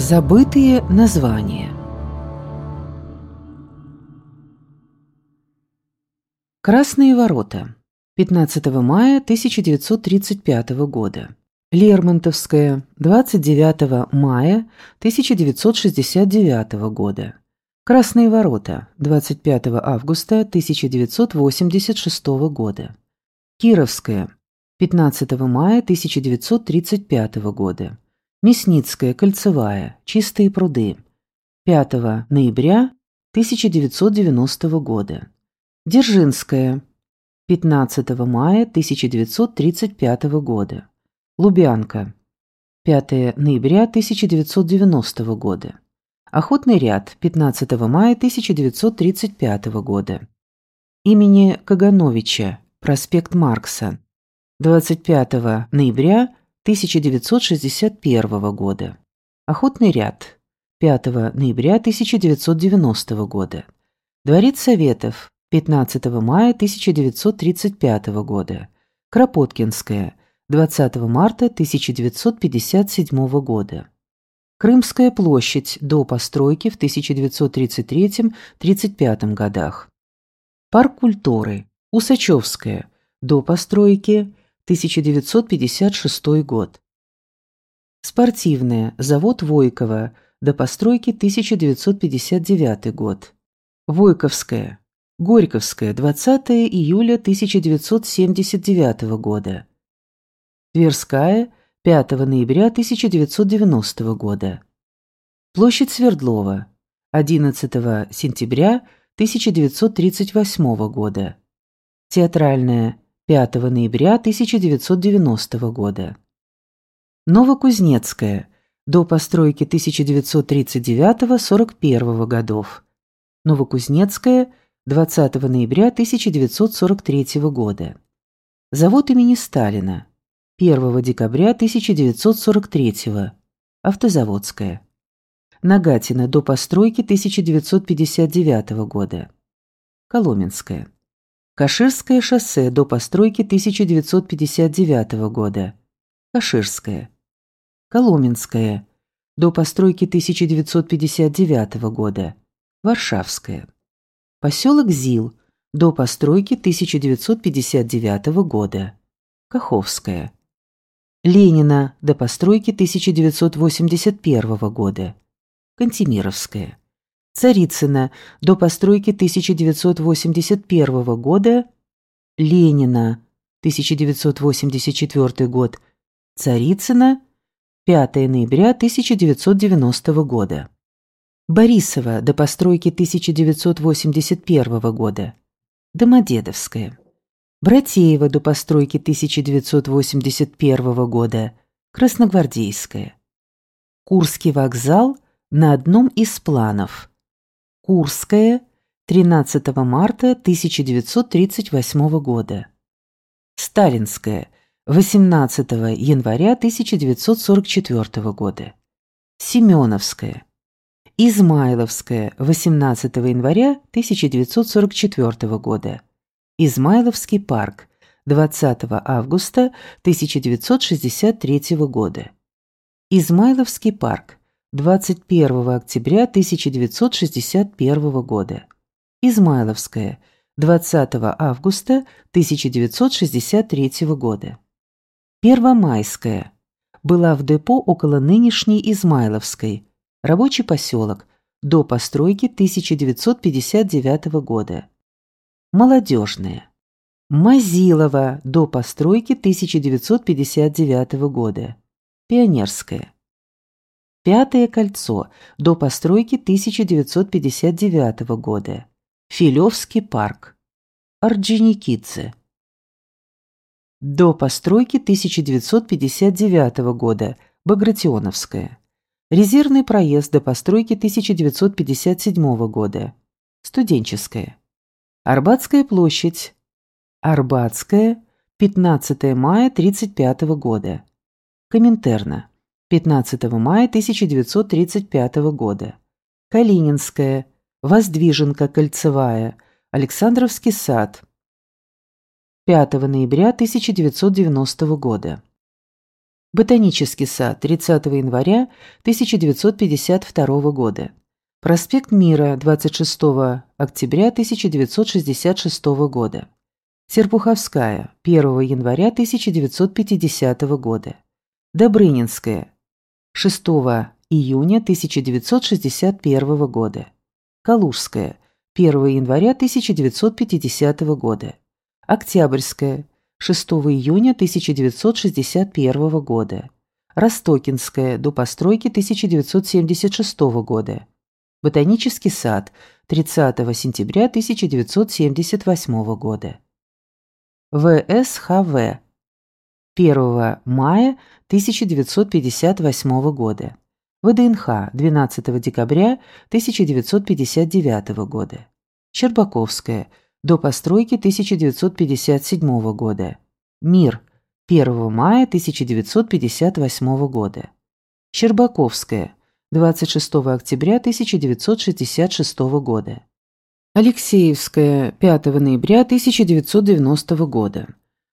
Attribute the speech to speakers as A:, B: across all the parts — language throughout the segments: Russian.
A: Забытые названия Красные ворота. 15 мая 1935 года. Лермонтовская. 29 мая 1969 года. Красные ворота. 25 августа 1986 года. Кировская. 15 мая 1935 года. Мясницкая, Кольцевая, Чистые пруды. 5 ноября 1990 года. Дзержинская. 15 мая 1935 года. Лубянка. 5 ноября 1990 года. Охотный ряд. 15 мая 1935 года. Имени Кагановича. Проспект Маркса. 25 ноября 1961 года. Охотный ряд. 5 ноября 1990 года. Дворец Советов. 15 мая 1935 года. Кропоткинская. 20 марта 1957 года. Крымская площадь до постройки в 1933-35 годах. Парк культуры. Усачевская. До постройки 1956 год. Спортивная. Завод Войкова. До постройки 1959 год. Войковская. Горьковская. 20 июля 1979 года. Тверская. 5 ноября 1990 года. Площадь Свердлова. 11 сентября 1938 года. Театральная. 5 ноября 1990 года. Новокузнецкая. До постройки 1939-41 годов. Новокузнецкая. 20 ноября 1943 года. Завод имени Сталина. 1 декабря 1943. Автозаводская. Нагатина до постройки 1959 года. Коломенская. Каширское шоссе до постройки 1959 года. Каширское. Коломенское. До постройки 1959 года. Варшавское. Поселок Зил. До постройки 1959 года. Каховская. Ленина. До постройки 1981 года. Кантемировская. Царицына до постройки 1981 года, Ленина 1984 год, Царицына 5 ноября 1990 года. Борисова до постройки 1981 года, Домодедовская. Братеева до постройки 1981 года, Красногвардейская. Курский вокзал на одном из планов – Курская, 13 марта 1938 года. Сталинская, 18 января 1944 года. Семеновская. Измайловская, 18 января 1944 года. Измайловский парк, 20 августа 1963 года. Измайловский парк, 21 октября 1961 года. Измайловская. 20 августа 1963 года. Первомайская. Была в депо около нынешней Измайловской. Рабочий поселок. До постройки 1959 года. Молодежная. Мазилова. До постройки 1959 года. Пионерская. Пятое кольцо до постройки 1959 года. Филевский парк. Орджоникидзе. До постройки 1959 года. Багратионовская. Резервный проезд до постройки 1957 года. Студенческая. Арбатская площадь. Арбатская. 15 мая 1935 года. Коминтерна. 15 мая 1935 года. Калининская, Воздвиженка Кольцевая, Александровский сад. 5 ноября 1990 года. Ботанический сад, 30 января 1952 года. Проспект Мира, 26 октября 1966 года. Серпуховская, 1 января 1950 года. Добрынинская, 6 июня 1961 года. Калужская, 1 января 1950 года. Октябрьская, 6 июня 1961 года. Ростокинская, до постройки 1976 года. Ботанический сад, 30 сентября 1978 года. ВСХВ. 1 мая 1958 года. ВДНХ 12 декабря 1959 года. Щербаковская. До постройки 1957 года. Мир. 1 мая 1958 года. Щербаковская. 26 октября 1966 года. Алексеевская, 5 ноября 1990 года.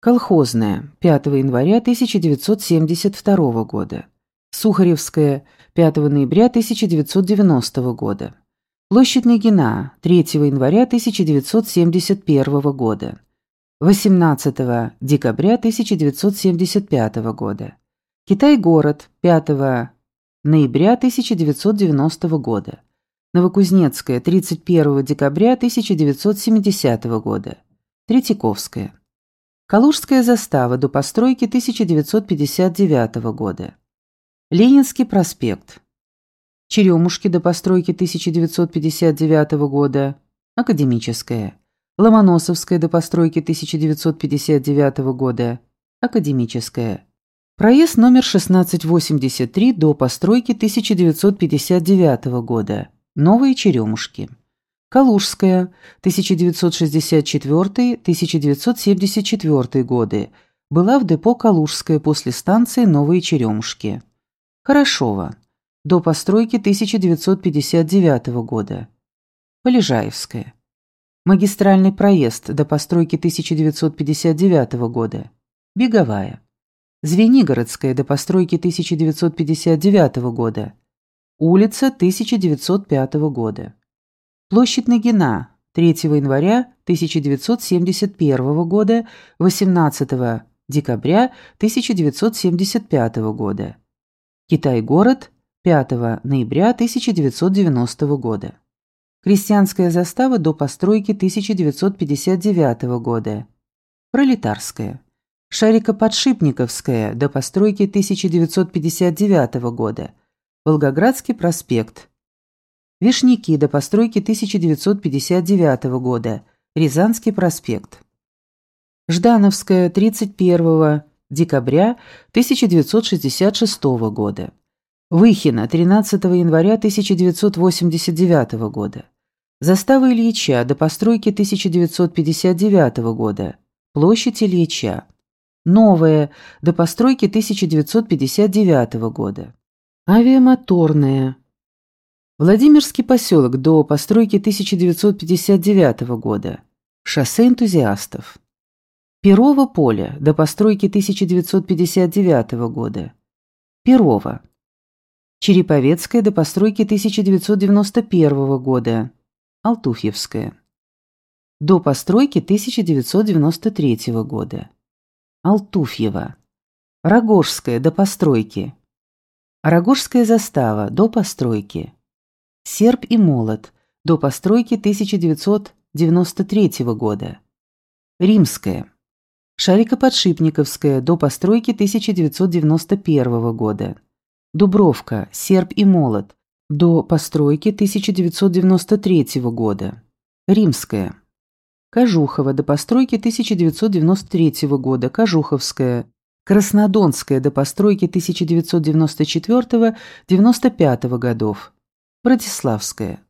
A: Колхозная, 5 января 1972 года. Сухаревская, 5 ноября 1990 года. Площадь Нагина, 3 января 1971 года. 18 декабря 1975 года. Китай-город, 5 ноября 1990 года. Новокузнецкая, 31 декабря 1970 года. Третьяковская. Калужская застава до постройки 1959 года. Ленинский проспект. Черемушки до постройки 1959 года. Академическая. Ломоносовская до постройки 1959 года. Академическая. Проезд номер 1683 до постройки 1959 года. Новые Черемушки. Калужская, 1964-1974 годы. Была в депо Калужская после станции Новые Черемушки. Хорошова. До постройки 1959 года. Полежаевская. Магистральный проезд до постройки 1959 года. Беговая. Звенигородская до постройки 1959 года. Улица 1905 года. Площадь Нагина 3 января 1971 года, 18 декабря 1975 года. Китай-город 5 ноября 1990 года. Крестьянская застава до постройки 1959 года. Пролетарская. Шарикоподшипниковская до постройки 1959 года. Волгоградский проспект. Вишняки до постройки 1959 года. Рязанский проспект. Ждановская, 31 декабря 1966 года. Выхина, 13 января 1989 года. Застава Ильича до постройки 1959 года. Площадь Ильича. Новая до постройки 1959 года. Авиамоторная. Владимирский поселок до постройки 1959 года. Шоссе энтузиастов. Перово поле до постройки 1959 года. Перово. Череповецкая до постройки 1991 года. Алтуфьевская. До постройки 1993 года. Алтуфьева. Рогожская до постройки. Рогожская застава до постройки. Серп и молот до постройки 1993 года. Римская. Шарикоподшипниковская до постройки 1991 года. Дубровка, серп и молот до постройки 1993 года. Римская. Кожухова до постройки 1993 года. Кожуховская. Краснодонская до постройки 1994-95 годов. Братиславская.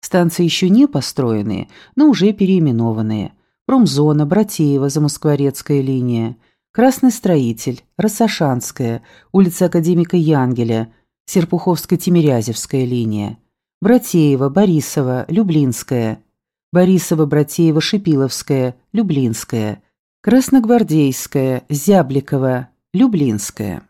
A: Станции еще не построенные, но уже переименованные. Промзона, Братеева, Замоскворецкая линия. Красный строитель, Рассашанская, улица Академика Янгеля, Серпуховско-Тимирязевская линия. Братеева, Борисова, Люблинская. Борисова, Братеева, Шипиловская, Люблинская. Красногвардейская, Зябликова, Люблинская.